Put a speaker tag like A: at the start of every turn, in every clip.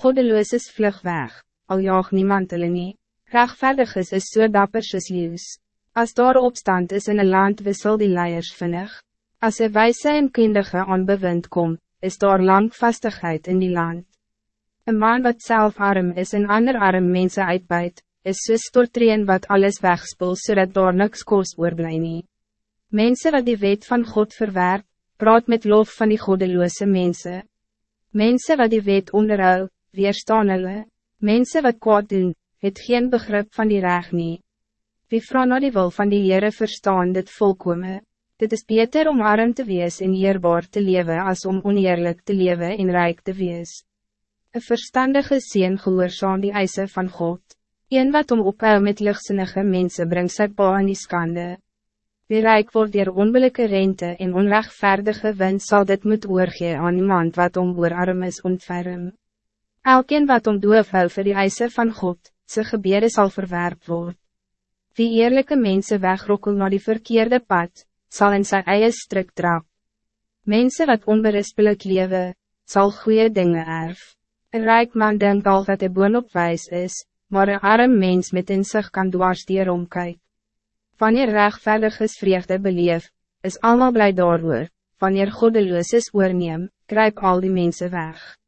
A: Goddeloos is vlug weg, al jaag niemand hulle nie. Rechtvaardig is is so dapper soos leeuws. As daar opstand is in een land wissel die leiers vinnig. As een wijze en kindige aan bewind kom, is daar langvastigheid in die land. Een man wat zelf arm is en ander arm mensen uitbuit, is so stortreen wat alles wegspoel zodat so daar niks koos oorblij nie. Mensen wat die wet van God verwerp, praat met lof van die goddeloze mensen. Mensen wat die wet onderhou, weerstaan hulle. Mensen wat kwaad doen, het geen begrip van die reg nie. Wie vrouw na die wil van die Heere verstaan dit volkome. Dit is beter om arm te wees en eerbaar te leven als om oneerlijk te leven en rijk te wees. Een verstandige zin gehoorzaam die eisen van God. Een wat om ophou met lichtsinnige mensen brengt sy pa in die skande. Wie rijk wordt door onbillijke rente en onrechtvaardige wind zal dit moet oorgee aan iemand wat om oorarm is ontferm. Elkeen wat om doof hou vir die eise van God, sy gebede zal verwerp word. Wie eerlijke mensen wegrokkel naar die verkeerde pad, zal in zijn eie strik trap. Mensen wat onberispelijk leven, zal goede dingen erf. Een rijk man denkt al dat hij boonop wijs is, maar een arm mens met in zich kan dwars die omkijken. Wanneer rechtvaardig is vreugde beleef, is allemaal blij daarover. Wanneer goddeloos is oorneem, kruip al die mensen weg.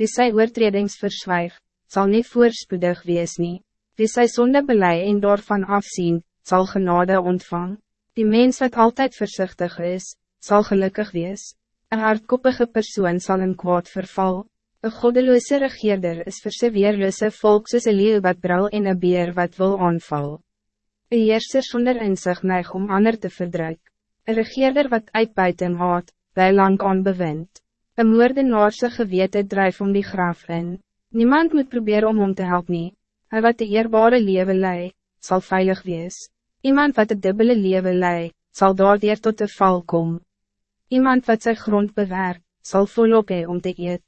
A: Wie sy oortredings verswijg, zal niet voorspoedig wees nie. Wie sy sonde belei en daarvan afzien, zal genade ontvang. Die mens wat altijd voorzichtig is, zal gelukkig wees. Een hardkoppige persoon zal een kwaad verval. Een goddeloze regeerder is vir sy weerloose volk soos een leeuw wat brul en een beer wat wil aanval. Een heerser zonder inzicht neig om ander te verdrukken. Een regeerder wat uitbuiting haat, wij lang aan bewind. Een moordenaarse gewete drijf om die graf in. Niemand moet proberen om hem te helpen. Hij wat de eerbare leven lei, zal veilig wees. Iemand wat het dubbele leven lei, zal daardoor tot de val komen. Iemand wat zijn grond bewaart, zal volop hee om te eet.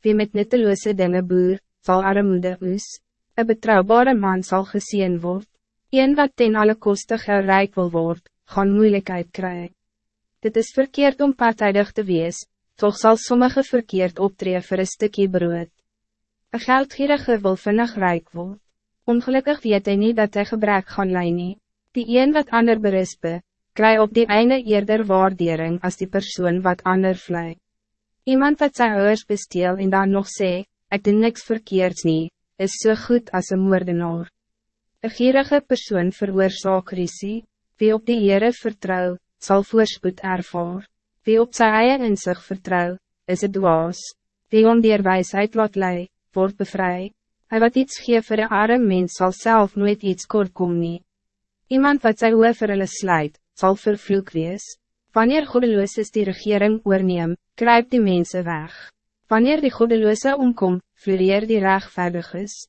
A: Wie met nutteloze dingen boer, zal armoede oes. Een betrouwbare man zal gezien worden. Een wat ten alle koste rijk wil word, gaan moeilijkheid krijgen. Dit is verkeerd om partijdig te wees, toch zal sommige verkeerd optreden voor een stukje brood. Een geldgierige wil vinnig rijk word. Ongelukkig weet hij niet dat hij gebrek gaan leiden. Die een wat ander berispe, krijg op die einde eerder waardering als die persoon wat ander vlei. Iemand wat zijn ouders besteel en dan nog sê, ik doe niks verkeerds niet, is zo so goed als een moordenaar. Een gierige persoon veroorzaak risie, wie op die Heere vertrouw, zal voorspoed ervaar. Wie op sy eie in zich vertrouw, is het dwaas. Die wijsheid laat lei, word bevrij. Hij wat iets geef vir een arm mens zal zelf nooit iets kort kom nie. Iemand wat sy oor vir hulle sluit, sal vervloek wees. Wanneer godeloos is die regering oorneem, kruip die mensen weg. Wanneer die godeloose omkom, floreer die rechtvaardig is.